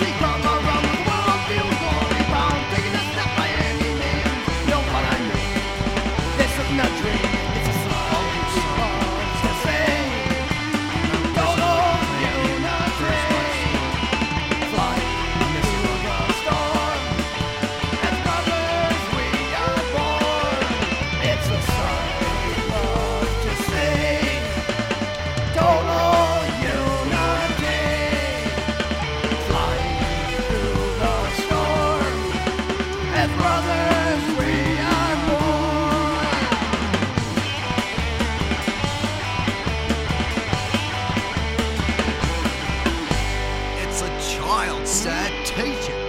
happy. I'll, sir, teach it.